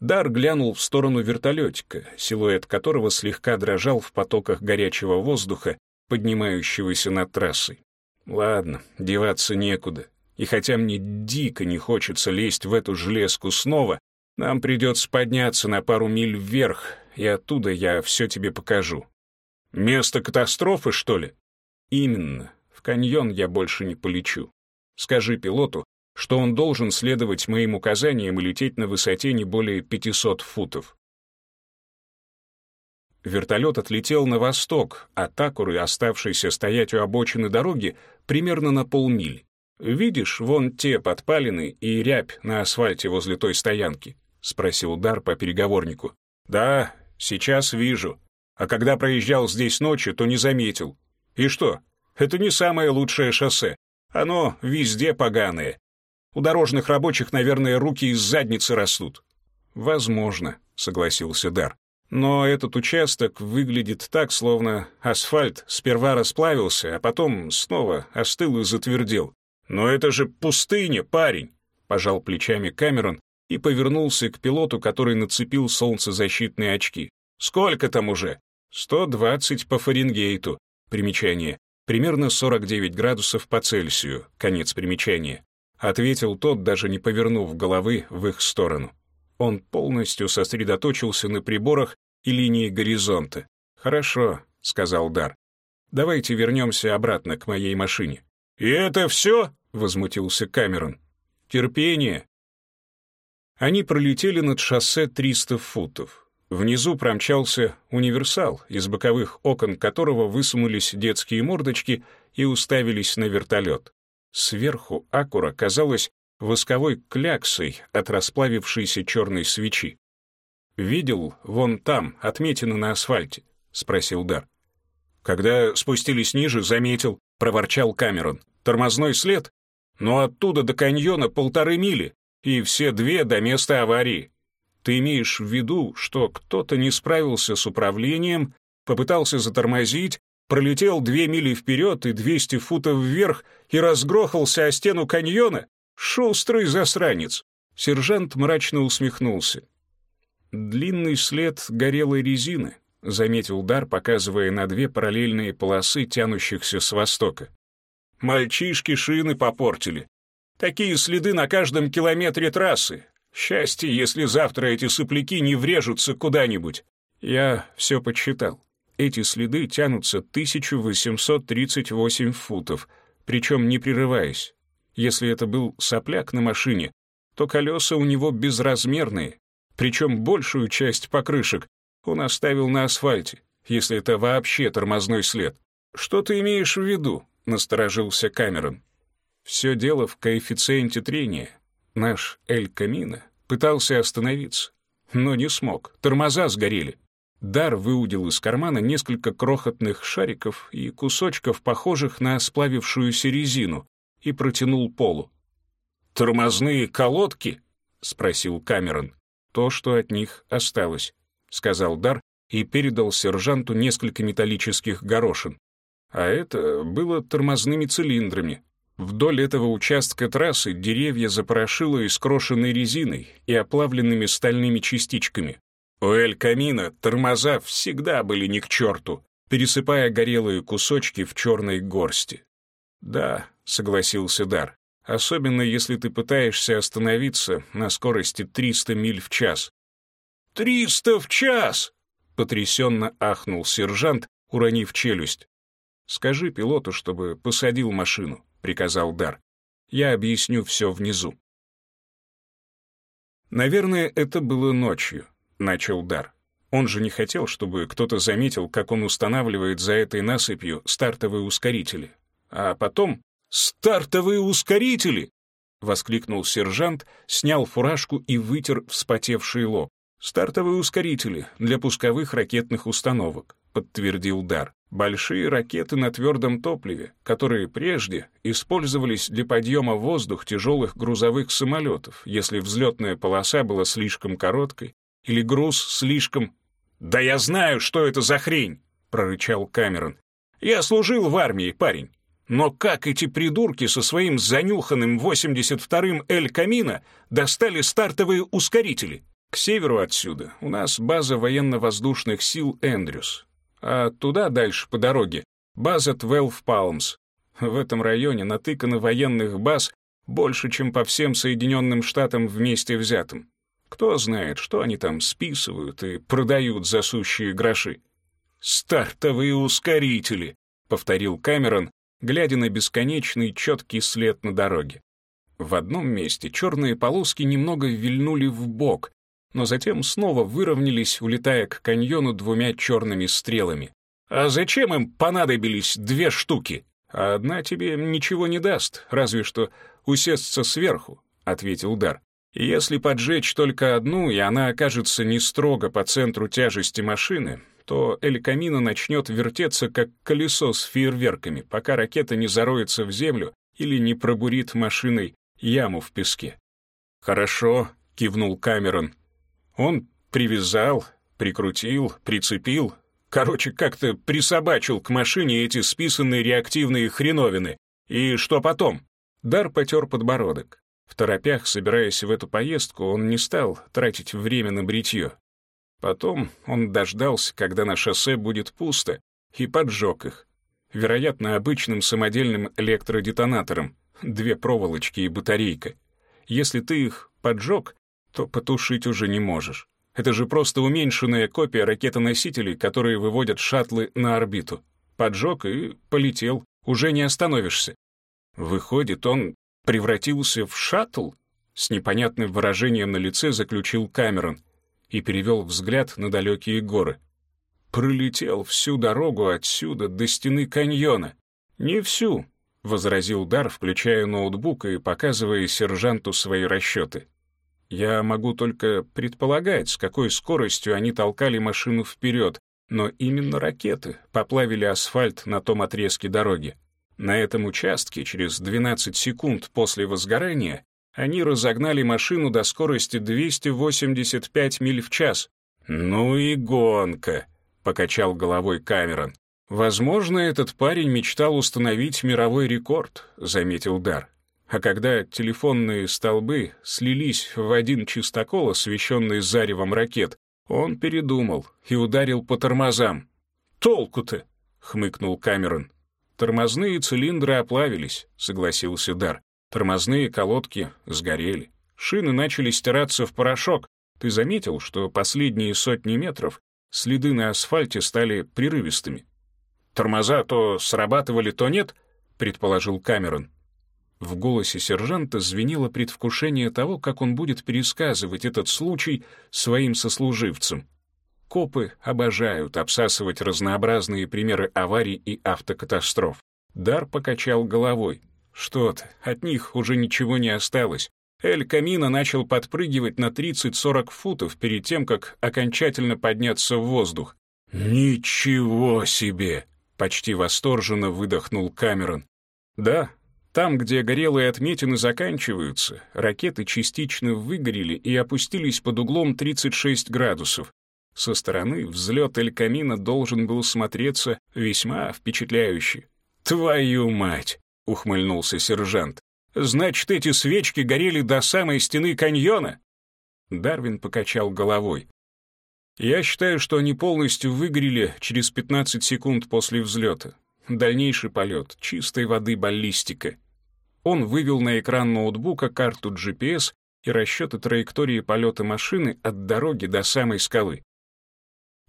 Дар глянул в сторону вертолетика, силуэт которого слегка дрожал в потоках горячего воздуха, поднимающегося над трассой. Ладно, деваться некуда. И хотя мне дико не хочется лезть в эту железку снова, нам придется подняться на пару миль вверх, и оттуда я все тебе покажу. Место катастрофы, что ли? Именно. В каньон я больше не полечу. Скажи пилоту, что он должен следовать моим указаниям и лететь на высоте не более 500 футов. Вертолет отлетел на восток, а Такуры, оставшийся стоять у обочины дороги, примерно на полмили. «Видишь, вон те подпалины и рябь на асфальте возле той стоянки?» — спросил Дар по переговорнику. «Да, сейчас вижу. А когда проезжал здесь ночью, то не заметил. И что? Это не самое лучшее шоссе. Оно везде поганое. У дорожных рабочих, наверное, руки из задницы растут». «Возможно», — согласился Дар. «Но этот участок выглядит так, словно асфальт сперва расплавился, а потом снова остыл и затвердел. Но это же пустыня, парень!» — пожал плечами Камерон и повернулся к пилоту, который нацепил солнцезащитные очки. «Сколько там уже?» «120 по Фаренгейту». Примечание. Примерно 49 градусов по Цельсию. Конец примечания. Ответил тот, даже не повернув головы в их сторону. Он полностью сосредоточился на приборах и линии горизонта. «Хорошо», — сказал Дар. «Давайте вернемся обратно к моей машине». «И это все?» — возмутился Камерон. «Терпение». Они пролетели над шоссе 300 футов. Внизу промчался универсал, из боковых окон которого высунулись детские мордочки и уставились на вертолет. Сверху Акура казалась восковой кляксой от расплавившейся черной свечи. «Видел вон там, отметины на асфальте?» — спросил Дар. Когда спустились ниже, заметил, проворчал Камерон. Тормозной след? Но оттуда до каньона полторы мили, и все две до места аварии. Ты имеешь в виду, что кто-то не справился с управлением, попытался затормозить, пролетел две мили вперед и двести футов вверх и разгрохался о стену каньона? Шустрый засранец!» Сержант мрачно усмехнулся. «Длинный след горелой резины», — заметил Дар, показывая на две параллельные полосы, тянущихся с востока. «Мальчишки шины попортили. Такие следы на каждом километре трассы. Счастье, если завтра эти сопляки не врежутся куда-нибудь. Я все подсчитал. Эти следы тянутся 1838 футов, причем не прерываясь. Если это был сопляк на машине, то колеса у него безразмерные, причем большую часть покрышек он оставил на асфальте, если это вообще тормозной след. «Что ты имеешь в виду?» — насторожился Камерон. «Все дело в коэффициенте трения. Наш Эль Камино пытался остановиться, но не смог. Тормоза сгорели. Дар выудил из кармана несколько крохотных шариков и кусочков, похожих на сплавившуюся резину, и протянул полу. «Тормозные колодки?» — спросил Камерон. «То, что от них осталось», — сказал Дар и передал сержанту несколько металлических горошин. А это было тормозными цилиндрами. Вдоль этого участка трассы деревья запорошило искрошенной резиной и оплавленными стальными частичками. У Эль Камина тормоза всегда были ни к черту, пересыпая горелые кусочки в черной горсти. «Да», — согласился Дар, «особенно если ты пытаешься остановиться на скорости 300 миль в час». «Триста в час!» — потрясенно ахнул сержант, уронив челюсть. «Скажи пилоту, чтобы посадил машину», — приказал Дар. «Я объясню все внизу». «Наверное, это было ночью», — начал Дар. Он же не хотел, чтобы кто-то заметил, как он устанавливает за этой насыпью стартовые ускорители. А потом «Стартовые ускорители!» — воскликнул сержант, снял фуражку и вытер вспотевший лоб. «Стартовые ускорители для пусковых ракетных установок», — подтвердил Дар. «Большие ракеты на твердом топливе, которые прежде использовались для подъема в воздух тяжелых грузовых самолетов, если взлетная полоса была слишком короткой или груз слишком...» «Да я знаю, что это за хрень!» — прорычал Камерон. «Я служил в армии, парень. Но как эти придурки со своим занюханным 82-м Эль Камино достали стартовые ускорители? К северу отсюда у нас база военно-воздушных сил Эндрюс, а туда дальше по дороге база Твелв Палмс. В этом районе натыкано военных баз больше, чем по всем Соединенным Штатам вместе взятым. Кто знает, что они там списывают и продают за сущие гроши. «Стартовые ускорители», — повторил Камерон, глядя на бесконечный четкий след на дороге. В одном месте черные полоски немного вильнули в бок, но затем снова выровнялись, улетая к каньону двумя черными стрелами. «А зачем им понадобились две штуки?» «А одна тебе ничего не даст, разве что усесться сверху», — ответил Дар. «Если поджечь только одну, и она окажется не строго по центру тяжести машины, то Эль начнет вертеться, как колесо с фейерверками, пока ракета не зароется в землю или не пробурит машиной яму в песке. «Хорошо», — кивнул Камерон. «Он привязал, прикрутил, прицепил, короче, как-то присобачил к машине эти списанные реактивные хреновины. И что потом?» Дар потер подбородок. В торопях, собираясь в эту поездку, он не стал тратить время на бритье. Потом он дождался, когда на шоссе будет пусто, и поджег их. Вероятно, обычным самодельным электродетонатором, две проволочки и батарейка. Если ты их поджег, то потушить уже не можешь. Это же просто уменьшенная копия ракетоносителей, которые выводят шаттлы на орбиту. Поджег и полетел, уже не остановишься. Выходит, он превратился в шаттл? С непонятным выражением на лице заключил Камерон — и перевел взгляд на далекие горы. Пролетел всю дорогу отсюда до стены каньона. Не всю, — возразил Дар, включая ноутбук и показывая сержанту свои расчеты. «Я могу только предполагать, с какой скоростью они толкали машину вперед, но именно ракеты поплавили асфальт на том отрезке дороги. На этом участке через 12 секунд после возгорания они разогнали машину до скорости 285 миль в час. «Ну и гонка», — покачал головой Камерон. «Возможно, этот парень мечтал установить мировой рекорд», — заметил Дар. А когда телефонные столбы слились в один чистокол, освещенный заревом ракет, он передумал и ударил по тормозам. «Толку-то!» — хмыкнул Камерон. «Тормозные цилиндры оплавились», — согласился Дар. Тормозные колодки сгорели. Шины начали стираться в порошок. Ты заметил, что последние сотни метров следы на асфальте стали прерывистыми? Тормоза то срабатывали, то нет, предположил Камерон. В голосе сержанта звенело предвкушение того, как он будет пересказывать этот случай своим сослуживцам. Копы обожают обсасывать разнообразные примеры аварий и автокатастроф. Дар покачал головой. Что то от них уже ничего не осталось. Эль Камино начал подпрыгивать на 30-40 футов перед тем, как окончательно подняться в воздух. «Ничего себе!» — почти восторженно выдохнул Камерон. «Да, там, где горелые отметины заканчиваются, ракеты частично выгорели и опустились под углом 36 градусов. Со стороны взлет Эль Камино должен был смотреться весьма впечатляюще. Твою мать! — ухмыльнулся сержант. «Значит, эти свечки горели до самой стены каньона?» Дарвин покачал головой. «Я считаю, что они полностью выгорели через 15 секунд после взлета. Дальнейший полет, чистой воды баллистика». Он вывел на экран ноутбука карту GPS и расчеты траектории полета машины от дороги до самой скалы.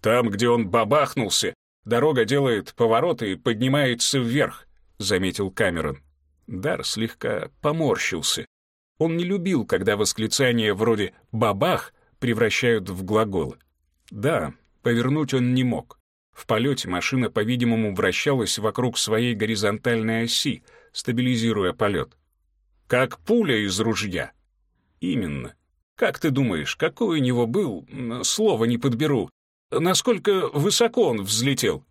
«Там, где он бабахнулся, дорога делает повороты и поднимается вверх», — заметил Камерон. Дар слегка поморщился. Он не любил, когда восклицания вроде «бабах» превращают в глаголы. Да, повернуть он не мог. В полете машина, по-видимому, вращалась вокруг своей горизонтальной оси, стабилизируя полет. Как пуля из ружья. Именно. Как ты думаешь, какой у него был, слово не подберу, насколько высоко он взлетел?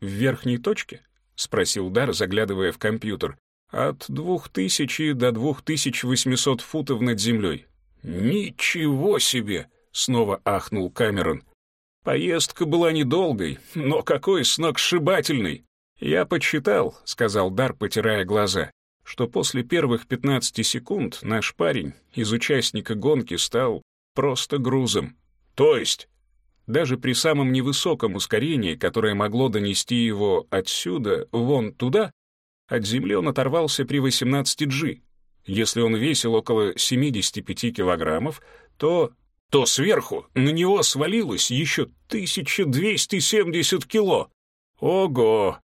В верхней точке? — спросил Дар, заглядывая в компьютер. «От двух тысячи до двух тысяч восьмисот футов над землей». «Ничего себе!» — снова ахнул Камерон. «Поездка была недолгой, но какой сногсшибательный!» «Я подсчитал», — сказал Дар, потирая глаза, что после первых пятнадцати секунд наш парень из участника гонки стал просто грузом. «То есть?» Даже при самом невысоком ускорении, которое могло донести его отсюда, вон туда, от Земли он оторвался при 18G. Если он весил около 75 килограммов, то... то сверху на него свалилось еще 1270 кило. Ого!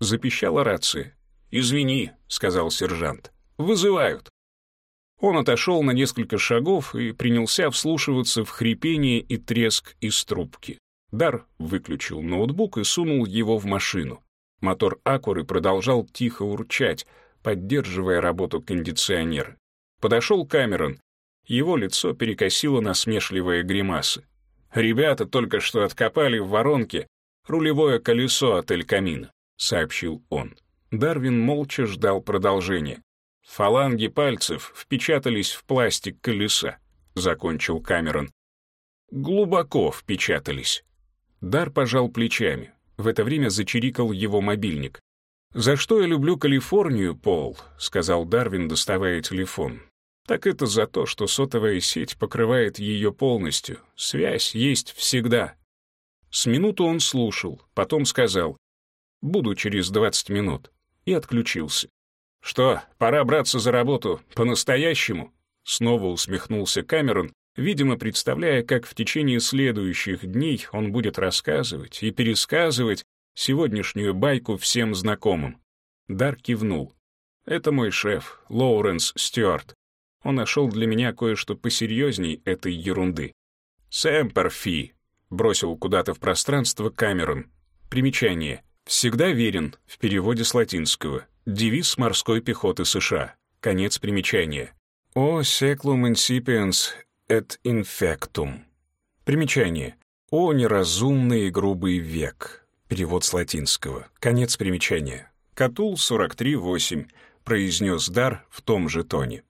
Запищала рация. «Извини», — сказал сержант. «Вызывают». Он отошел на несколько шагов и принялся вслушиваться в хрипение и треск из трубки. Дар выключил ноутбук и сунул его в машину. Мотор Акуры продолжал тихо урчать, поддерживая работу кондиционера. Подошел Камерон. Его лицо перекосило насмешливые гримасы. «Ребята только что откопали в воронке рулевое колесо от Эль Камина», — сообщил он. Дарвин молча ждал продолжения. Фаланги пальцев впечатались в пластик колеса, закончил Камерон. Глубоко впечатались. Дар пожал плечами. В это время зачирикал его мобильник. «За что я люблю Калифорнию, Пол?» — сказал Дарвин, доставая телефон. «Так это за то, что сотовая сеть покрывает ее полностью. Связь есть всегда». С минуту он слушал, потом сказал «Буду через 20 минут» и отключился. «Что, пора браться за работу по-настоящему?» Снова усмехнулся Камерон, видимо, представляя, как в течение следующих дней он будет рассказывать и пересказывать сегодняшнюю байку всем знакомым. Дар кивнул. «Это мой шеф, Лоуренс Стюарт. Он нашел для меня кое-что посерьезней этой ерунды». «Сэмперфи», — бросил куда-то в пространство Камерон. Примечание. «Всегда верен» в переводе с латинского. Девиз морской пехоты США. Конец примечания. «О seclum incipiens et infectum». Примечание. «О неразумный и грубый век». Перевод с латинского. Конец примечания. Катул 43.8 произнес дар в том же тоне.